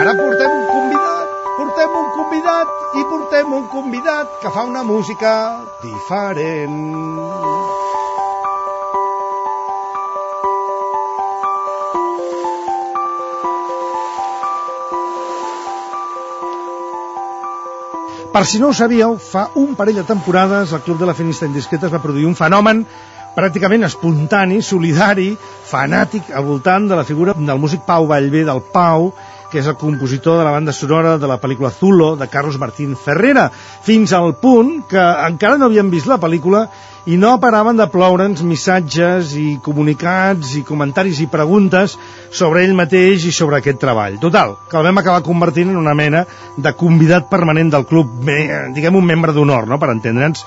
Ara portem un convidat, portem un convidat i portem un convidat que fa una música diferent. Per si no ho sabíeu, fa un parell de temporades el Club de la Finista Indiscreta es va produir un fenomen pràcticament espontani, solidari, fanàtic al voltant de la figura del músic Pau Vallvé del Pau, que és el compositor de la banda sonora de la pel·lícula Zulo, de Carlos Martín Ferrera, fins al punt que encara no havien vist la pel·lícula i no paraven de ploure'ns missatges i comunicats i comentaris i preguntes sobre ell mateix i sobre aquest treball. Total, que el vam acabar convertint en una mena de convidat permanent del club, diguem un membre d'honor, no?, per entendre'ns.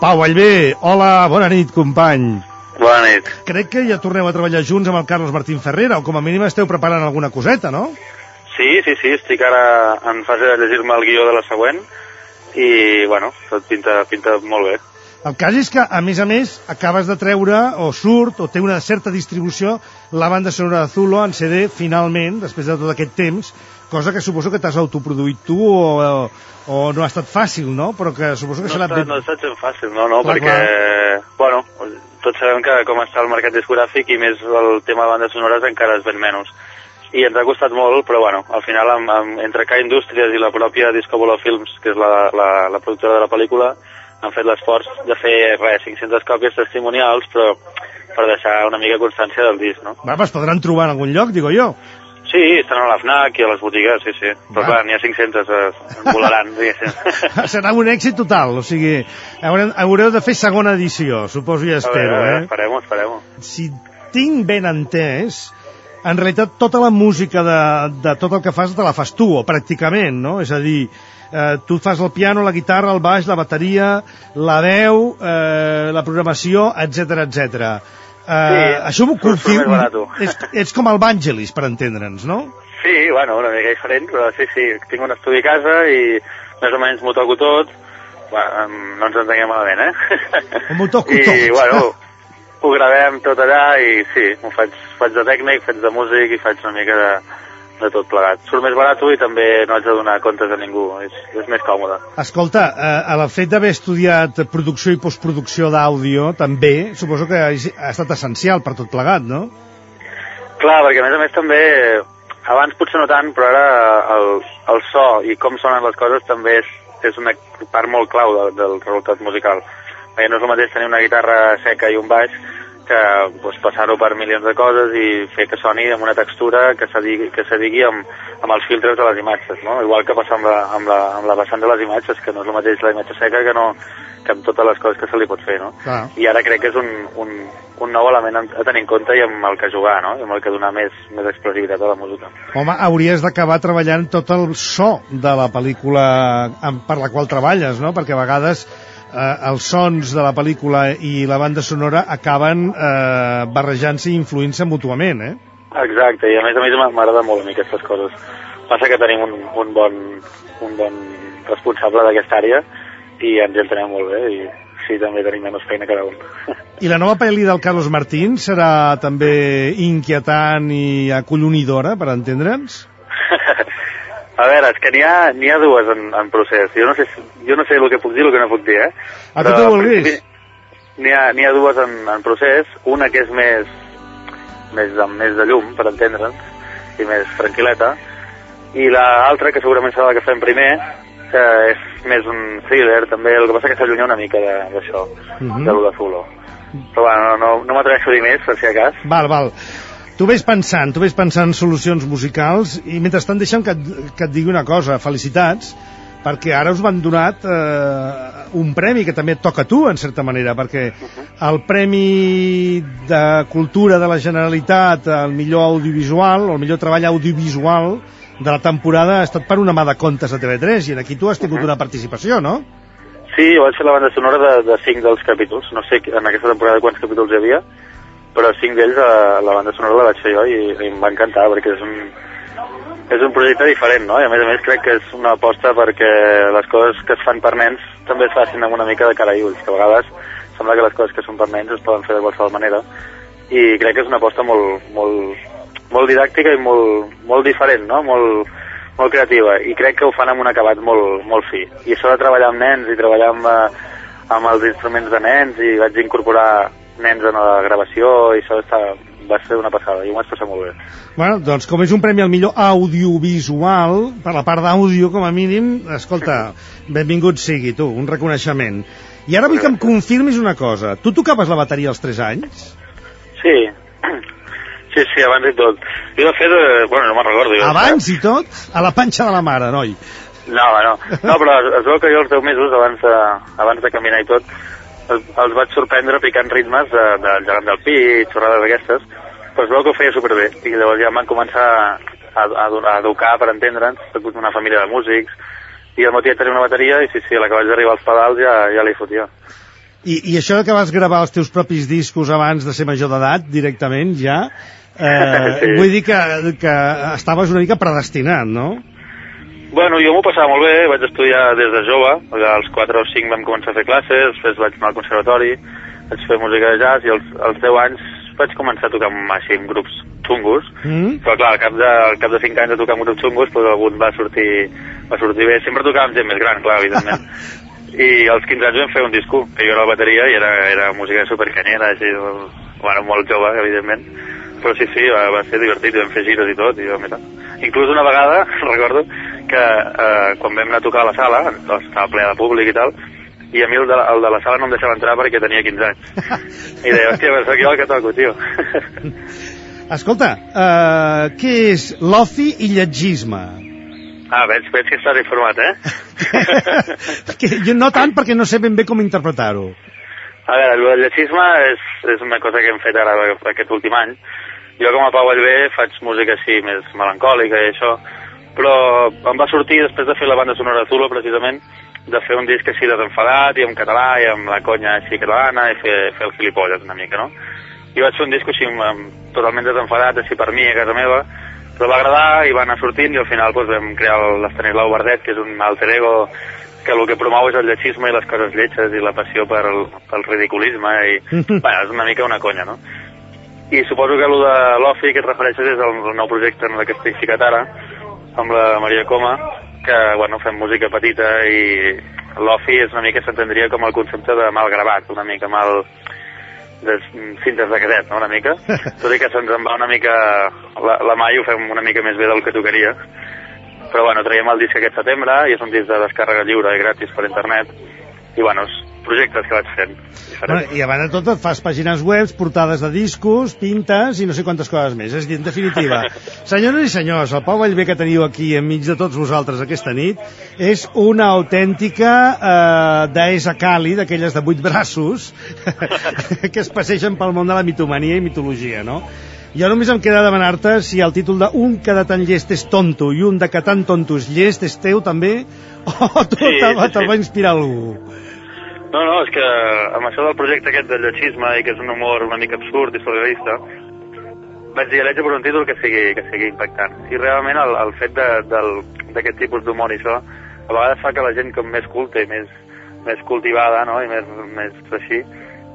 Pau Vallvé, hola, bona nit, company. Bona nit. Crec que ja torneu a treballar junts amb el Carlos Martín Ferrera, o com a mínim esteu preparant alguna coseta, no? Sí, sí, sí, estic ara en fase de llegir-me el guió de la següent i, bueno, tot pinta, pinta molt bé. El cas és que, a més a més, acabes de treure, o surt, o té una certa distribució, la banda sonora de Zulo en CD, finalment, després de tot aquest temps, cosa que suposo que t'has autoproduït tu o, o no ha estat fàcil, no? Però que suposo que no serà... Està, no ha estat fàcil, no, no, clar, perquè, clar. bueno, tots sabem que com està el mercat discogràfic i més el tema de bandes sonores encara es ven menys i ens ha costat molt, però bueno, al final amb, amb, entre K Indústries i la pròpia Discobolo Films, que és la, la, la productora de la pel·lícula, han fet l'esforç de fer res, 500 còpies testimonials, però per deixar una mica constància del disc, no? Va, es podran trobar en algun lloc, digo jo. Sí, estan a la FNAC i a les botigues, sí, sí. Però Va. clar, n'hi ha 500, es volaran, diguéssim. Serà un èxit total, o sigui, haureu, haureu de fer segona edició, suposo i espero, veure, eh? Esperem-ho, esperem-ho. Si tinc ben entès, en realitat tota la música de, de tot el que fas te la fas tu, o pràcticament, no? És a dir, eh, tu fas el piano, la guitarra, el baix, la bateria, la veu, eh, la programació, etc etc. Eh, Sí, això m'ho confio... Ets, ets com el Vangelis, per entendre'ns, no? Sí, bueno, una mica diferent, però sí, sí, tinc un estudi a casa i més o menys m'ho toco tot. Bueno, no ens entenguem malament, eh? M'ho toco I, tot. bueno, ho gravem tot allà i sí, ho faig, faig de tècnic, faig de músic i faig una mica de, de tot plegat. Surt més barat i també no haig de donar comptes a ningú, és, és més còmode. Escolta, eh, el fet d'haver estudiat producció i postproducció d'àudio també, suposo que ha ha estat essencial per tot plegat, no? Clar, perquè a més a més també, abans potser no tant, però ara el, el so i com sonen les coses també és, és una part molt clau de, del resultat musical. Perquè no és el mateix tenir una guitarra seca i un baix que doncs, passar-ho per milions de coses i fer que soni amb una textura que se digui, que se digui amb, amb els filtres de les imatges, no? Igual que passa amb la, amb, la, amb la vessant de les imatges, que no és el mateix la imatge seca que, no, que amb totes les coses que se li pot fer, no? Clar. I ara crec que és un, un, un nou element a tenir en compte i amb el que jugar, no? I amb el que donar més, més expressivitat a la música. Home, hauries d'acabar treballant tot el so de la pel·lícula amb- per la qual treballes, no? Perquè a vegades eh, els sons de la pel·lícula i la banda sonora acaben eh, barrejant-se i influint-se mútuament, eh? Exacte, i a més a més m'agrada molt a mi aquestes coses. Passa que tenim un, un, bon, un bon responsable d'aquesta àrea i ens hi entenem molt bé i sí, també tenim menys feina cada un. I la nova pel·li del Carlos Martín serà també inquietant i acollonidora, per entendre'ns? A veure, és que n'hi ha, ha dues en, en procés. Jo no, sé, jo no sé el que puc dir i el que no puc dir, eh? A tu t'ho vulguis. N'hi ha, ha dues en, en procés, una que és més, més, amb més de llum, per entendre'ns, i més tranquil·leta, i l'altra, que segurament serà la que fem primer, que és més un thriller, també, el que passa que s'allunya una mica de- d'això, Mhm. de lo de Zulo. Però bueno, no, no, no m'atreveixo a dir més, per si a cas. Val, val. Tu vés pensant, tu vés pensant en solucions musicals i mentrestant deixa'm que, et- que et digui una cosa, felicitats, perquè ara us van donat eh, un premi que també et toca a tu, en certa manera, perquè el Premi de Cultura de la Generalitat al millor audiovisual, o el millor treball audiovisual de la temporada ha estat per una mà de comptes a TV3 i aquí tu has tingut una participació, no? Sí, jo vaig fer la banda sonora de, de cinc dels capítols. No sé en aquesta temporada quants capítols hi havia, però cinc d'ells a la banda sonora la vaig fer jo i, i em va encantar perquè és un, és un projecte diferent, no? I a més a més crec que és una aposta perquè les coses que es fan per nens també es facin amb una mica de cara i ulls, que a vegades sembla que les coses que són per nens es poden fer de qualsevol manera i crec que és una aposta molt, molt, molt didàctica i molt, molt diferent, no? Molt, molt creativa, i crec que ho fan amb un acabat molt, molt fi. I això de treballar amb nens i treballar amb, eh, amb els instruments de nens, i vaig incorporar nens en la gravació, i això està, va ser una passada, i ho vaig passar molt bé. Bueno, doncs com és un premi al millor audiovisual, per la part d'àudio com a mínim, escolta, benvingut sigui tu, un reconeixement. I ara vull que em confirmis una cosa. Tu tocaves la bateria als 3 anys? Sí, sí, sí, abans i tot. Jo de fet, eh, bueno, no me'n recordo. Jo, Abans i tot? A la panxa de la mare, noi. No, no, no, però es, es veu que jo els 10 mesos, abans de, abans de caminar i tot, els, els vaig sorprendre picant ritmes de, del gegant del pi, xorrades d'aquestes, però es veu que ho feia superbé, i llavors ja em van començar a, a, a educar per entendre'ns, soc una família de músics, i al matí tenia una bateria, i sí, sí, a la que vaig arribar als pedals ja, ja li fotia. I, I això que vas gravar els teus propis discos abans de ser major d'edat, directament, ja, eh, Sí. vull dir que, que estaves una mica predestinat, no? Bueno, jo m'ho passava molt bé, vaig estudiar des de jove, als 4 o 5 vam començar a fer classes, després vaig anar al conservatori, vaig fer música de jazz i als, als 10 anys vaig començar a tocar amb, així amb grups xungos, Mm? però clar, al cap de, al cap de 5 anys de tocar amb grups xungos, doncs algun va sortir, va sortir bé. Sempre tocava amb gent més gran, clar, evidentment. I als 15 anys vam fer un disco, que jo era la bateria i era, era música supercanyera, així, bueno, molt jove, evidentment. Però sí, sí, va, va ser divertit, vam fer gires i tot, i jo, mira. Inclús una vegada, recordo, que eh, quan vam anar a tocar a la sala, doncs, estava ple de públic i tal, i a mi el de, el de la sala no em deixava entrar perquè tenia 15 anys. I deia, hòstia, però sóc jo el que toco, tio. Escolta, eh, què és l'ofi i llegisme? ah, veig, veig que estàs informat, eh? que jo no tant perquè no sé ben bé com interpretar-ho. A veure, el del lletgisme és, és una cosa que hem fet ara aquest últim any. Jo com a Pau Allbé faig música així més melancòlica i això, però em va sortir després de fer la banda sonora de Zulo, precisament, de fer un disc així desenfadat i en català i amb la conya així catalana i fer, fer el gilipolles una mica, no? I vaig fer un disc així totalment desenfadat, així per mi, a casa meva, però va agradar i va anar sortint i al final doncs, vam crear l'Estanislau Bardet, que és un alter ego que el que promou és el lletxisme i les coses lletges i la passió per el, pel ridiculisme i, bueno, és una mica una conya, no? I suposo que el de l'Ofi que et refereixes és el, el nou projecte en el que estic ficat ara, amb la Maria Coma, que, bueno, fem música petita i l'Ofi és una mica, s'entendria com el concepte de mal gravat, una mica mal de cintes de cadet, no?, una mica. Tot i que se'ns en va una mica... La, la mai ho fem una mica més bé del que tocaria. Però, bueno, traiem el disc aquest setembre i és un disc de descàrrega lliure i gratis per internet. I, bueno, és projectes que vaig fent. Bueno, I a banda de tot et fas pàgines web, portades de discos, pintes i no sé quantes coses més. És a dir, en definitiva, senyores i senyors, el Pau Vallvé que teniu aquí enmig de tots vosaltres aquesta nit és una autèntica eh, deessa cali, d'aquelles de vuit braços, que es passegen pel món de la mitomania i mitologia, no? Jo només em queda demanar-te si el títol de Un que de tan llest és tonto i un de que tan tonto és llest és teu també, o tu Sí, te'l va- sí, te'l sí. va inspirar algú? No, no, és que amb això del projecte aquest del lletxisme i que és un humor una mica absurd i surrealista, vaig dir, l'haig de posar un títol que sigui, que sigui impactant. I realment el, el fet d'aquest tipus d'humor i això, a vegades fa que la gent com més culta i més, més cultivada, no?, i més, més així,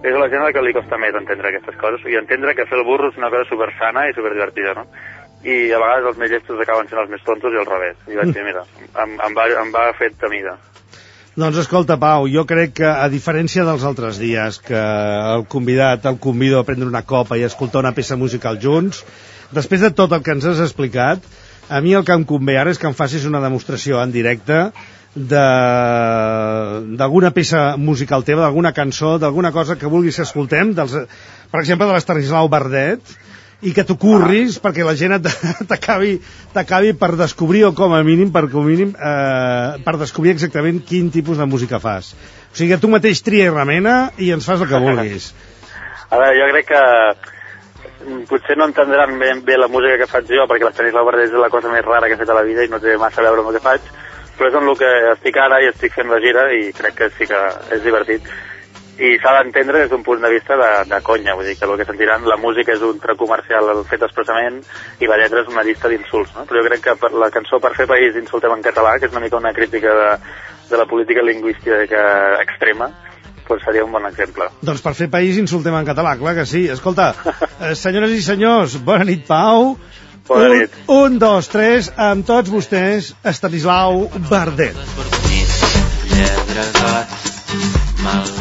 és a la gent a la que li costa més entendre aquestes coses i entendre que fer el burro és una cosa supersana i superdivertida, no? I a vegades els més llestos acaben sent els més tontos i al revés. I vaig dir, mira, em, em, va, em va fet a mida. Doncs escolta, Pau, jo crec que, a diferència dels altres dies, que el convidat el convido a prendre una copa i a escoltar una peça musical junts, després de tot el que ens has explicat, a mi el que em convé ara és que em facis una demostració en directe d'alguna peça musical teva, d'alguna cançó, d'alguna cosa que vulguis que escoltem, dels, per exemple, de l'Estanislau Bardet, i que t'ho curris perquè la gent t'acabi per descobrir o com a mínim per com a mínim eh, per descobrir exactament quin tipus de música fas. O sigui que tu mateix tria i remena i ens fas el que vulguis. A veure, jo crec que mm, potser no entendran ben bé la música que faig jo, perquè l'Estanislau Verdet és la cosa més rara que he fet a la vida i no té massa a veure amb el que faig, però és en el que estic ara i estic fent la gira i crec que sí que és divertit. I s'ha d'entendre des d'un punt de vista de, de conya, vull dir que el que sentiran, la música és un tret comercial fet expressament i la lletra és una llista d'insults, no? Però jo crec que per la cançó Per fer país insultem en català, que és una mica una crítica de, de la política lingüística extrema, doncs seria un bon exemple. doncs per fer país insultem en català, clar que sí escolta, eh, senyores i senyors bona nit Pau Bona un, nit. un, dos, tres, amb tots vostès, Estanislau Bardet. Lledregat, mal